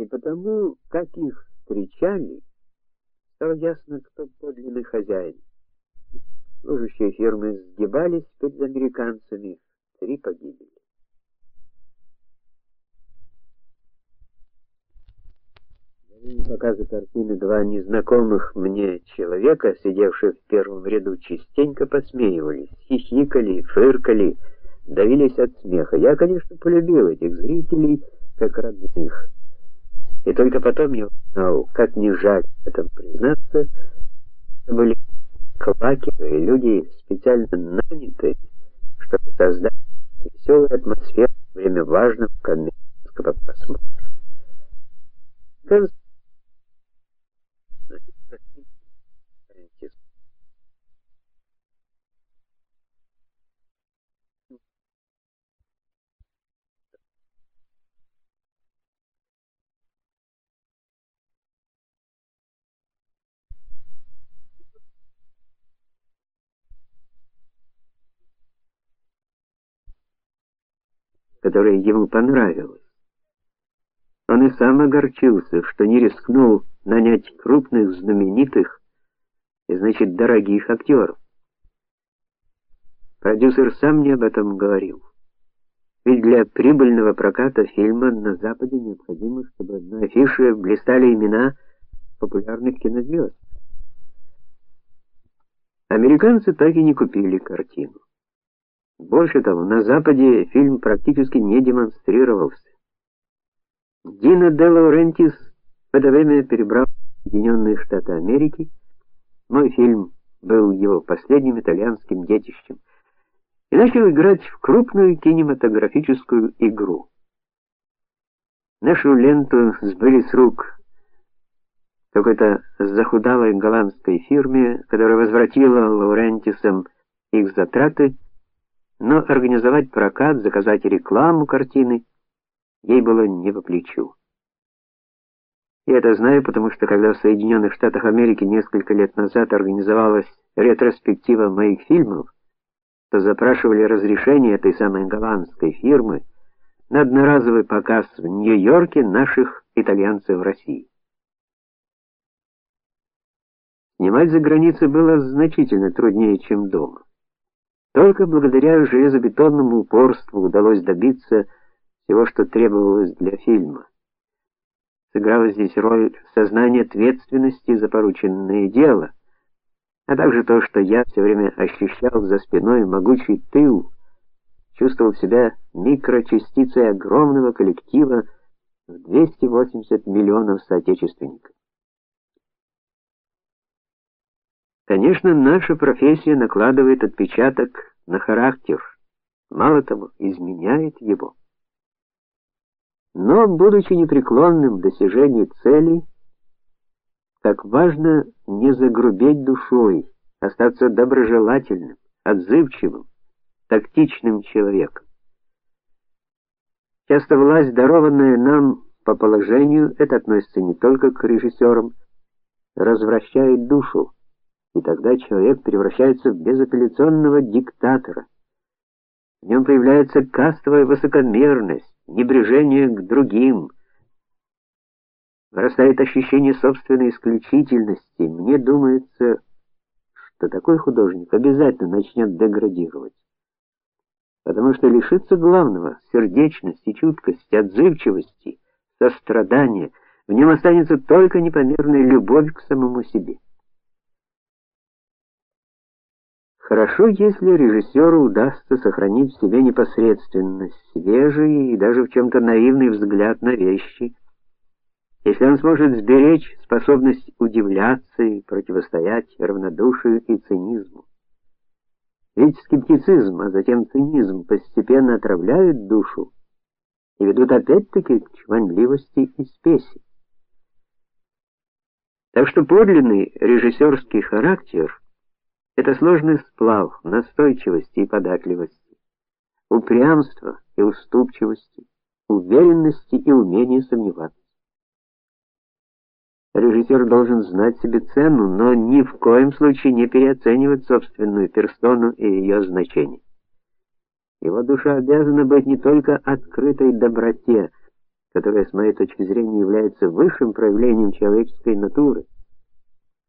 И потому, как их встречали, стало ясно, кто подлинный хозяин. Служащие фирмы сгибались перед американцами, три погибли. время показа картины два незнакомых мне человека, сидевшие в первом ряду, частенько посмеивались, хихикали, фыркали, давились от смеха. Я, конечно, полюбил этих зрителей как родных. И только потом я узнал, как не жаль это признаться, это были клакеры, люди специально нанятые, чтобы создать веселую атмосферу во время важного коммерческого просмотра. Которая ему понравилась. Он и сам огорчился, что не рискнул нанять крупных знаменитых и значит дорогих актеров. Продюсер сам мне об этом говорил. Ведь для прибыльного проката фильма на западе необходимо, чтобы на афише блистали имена популярных кинозвезд. Американцы так и не купили картину. Больше того, на западе фильм практически не демонстрировался. Дино де Лаурентис в это время перебрал в Соединенные Штаты Америки. Мой фильм был его последним итальянским детищем. И начал играть в крупную кинематографическую игру. Нашу ленту сбыли с рук какой-то захудалой голландской фирме, которая возвратила Лаурентисам их затраты но организовать прокат, заказать рекламу картины ей было не по плечу. Я это знаю, потому что когда в Соединенных Штатах Америки несколько лет назад организовалась ретроспектива моих фильмов, то запрашивали разрешение этой самой голландской фирмы на одноразовый показ в Нью-Йорке наших итальянцев в России. Снимать за границей было значительно труднее, чем дома. Только благодаря железобетонному упорству удалось добиться всего, что требовалось для фильма. Сыграло здесь роль сознание ответственности за порученное дело, а также то, что я все время ощущал за спиной могучий тыл, чувствовал себя микрочастицей огромного коллектива в 280 миллионов соотечественников. Конечно, наша профессия накладывает отпечаток на характер, мало того, изменяет его. Но, будучи непреклонным в достижении целей, как важно не загрубеть душой, остаться доброжелательным, отзывчивым, тактичным человеком. Часто власть, дарованная нам по положению, это относится не только к режиссерам, развращает душу и тогда человек превращается в безапелляционного диктатора. В нем появляется кастовая высокомерность, небрежение к другим. Вырастает ощущение собственной исключительности. Мне думается, что такой художник обязательно начнет деградировать. Потому что лишится главного сердечности, чуткости, отзывчивости, сострадания. В нем останется только непомерная любовь к самому себе. Хорошо, если режиссеру удастся сохранить в себе непосредственность, свежий и даже в чем то наивный взгляд на вещи. Если он сможет сберечь способность удивляться и противостоять равнодушию и цинизму. Ведь скептицизм, а затем цинизм постепенно отравляют душу и ведут опять-таки к чванливости и спеси. Так что подлинный режиссерский характер это сложный сплав настойчивости и податливости, упрямства и уступчивости, уверенности и умения сомневаться. Режиссер должен знать себе цену, но ни в коем случае не переоценивать собственную персону и ее значение. Его душа обязана быть не только открытой доброте, которое с моей точки зрения является высшим проявлением человеческой натуры.